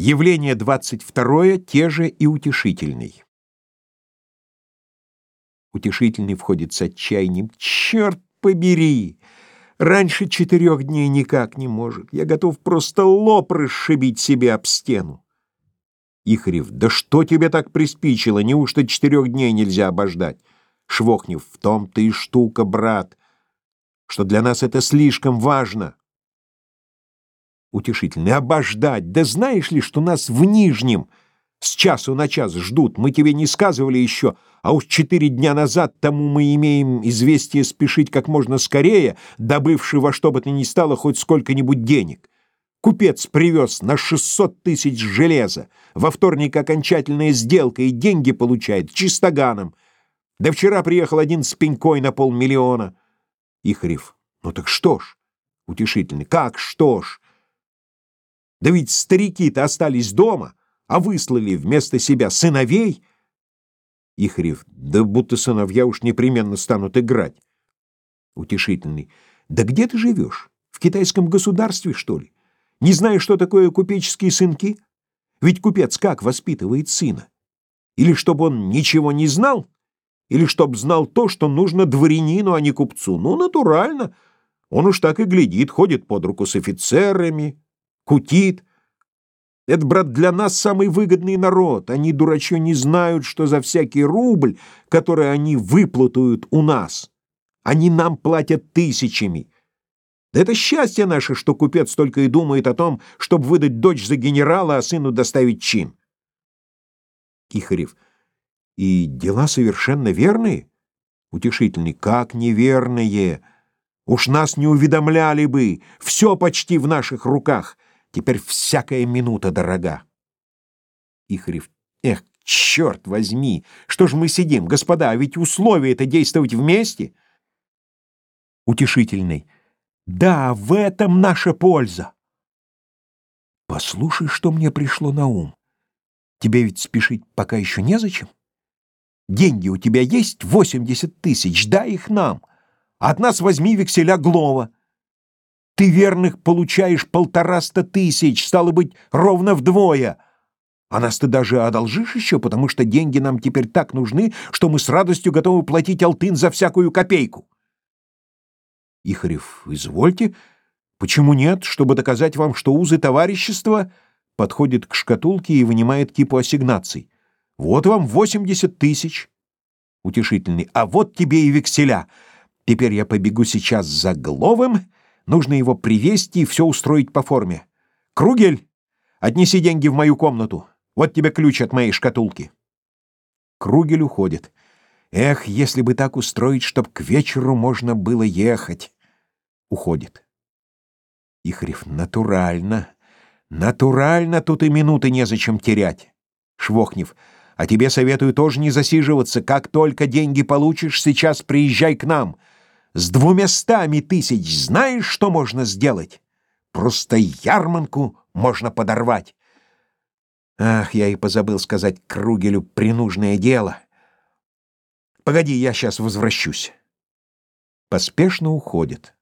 Явление 22 те же и утешительный. Утешительный входит с отчаянием. «Черт побери! Раньше четырех дней никак не может. Я готов просто лоб расшибить себе об стену». Ихарев. «Да что тебе так приспичило? Неужто четырех дней нельзя обождать?» Швохнев. «В том-то и штука, брат, что для нас это слишком важно». Утешительный. «Обождать! Да знаешь ли, что нас в Нижнем с часу на час ждут? Мы тебе не сказывали еще, а уж четыре дня назад тому мы имеем известие спешить как можно скорее, добывший во что бы то ни стало хоть сколько-нибудь денег. Купец привез на шестьсот тысяч железа, во вторник окончательная сделка и деньги получает чистоганом. Да вчера приехал один с пенькой на полмиллиона». Ихарев. «Ну так что ж?» Утешительный. «Как что ж?» Да ведь старики-то остались дома, а выслали вместо себя сыновей. Ихарев, да будто сыновья уж непременно станут играть. Утешительный, да где ты живешь? В китайском государстве, что ли? Не знаешь, что такое купеческие сынки? Ведь купец как воспитывает сына? Или чтобы он ничего не знал? Или чтоб знал то, что нужно дворянину, а не купцу? Ну, натурально. Он уж так и глядит, ходит под руку с офицерами, кутит. Это, брат, для нас самый выгодный народ. Они, дурачье, не знают, что за всякий рубль, который они выплатуют у нас, они нам платят тысячами. Да это счастье наше, что купец только и думает о том, чтобы выдать дочь за генерала, а сыну доставить чин. Кихарев. И дела совершенно верные? Утешительный. Как неверные? Уж нас не уведомляли бы. Все почти в наших руках. Теперь всякая минута дорога. Ихарев. Эх, черт возьми! Что ж мы сидим, господа, а ведь условие это действовать вместе. Утешительный. Да, в этом наша польза. Послушай, что мне пришло на ум. Тебе ведь спешить пока еще незачем. Деньги у тебя есть восемьдесят тысяч, дай их нам. От нас возьми векселя Глова. Ты верных получаешь полтораста тысяч, стало быть, ровно вдвое. А нас ты даже одолжишь еще, потому что деньги нам теперь так нужны, что мы с радостью готовы платить алтын за всякую копейку. Ихарев, извольте. Почему нет? Чтобы доказать вам, что узы товарищества подходит к шкатулке и вынимает кипу ассигнаций. Вот вам восемьдесят тысяч. Утешительный. А вот тебе и векселя. Теперь я побегу сейчас за Гловым Нужно его привести и все устроить по форме. Кругель, отнеси деньги в мою комнату. Вот тебе ключ от моей шкатулки. Кругель уходит. Эх, если бы так устроить, чтоб к вечеру можно было ехать. Уходит. Ихрев, натурально. Натурально тут и минуты незачем терять. Швохнев, а тебе советую тоже не засиживаться. Как только деньги получишь, сейчас приезжай к нам. С двумястами тысяч знаешь, что можно сделать? Просто ярманку можно подорвать. Ах, я и позабыл сказать Кругелю принужное дело. Погоди, я сейчас возвращусь. Поспешно уходит.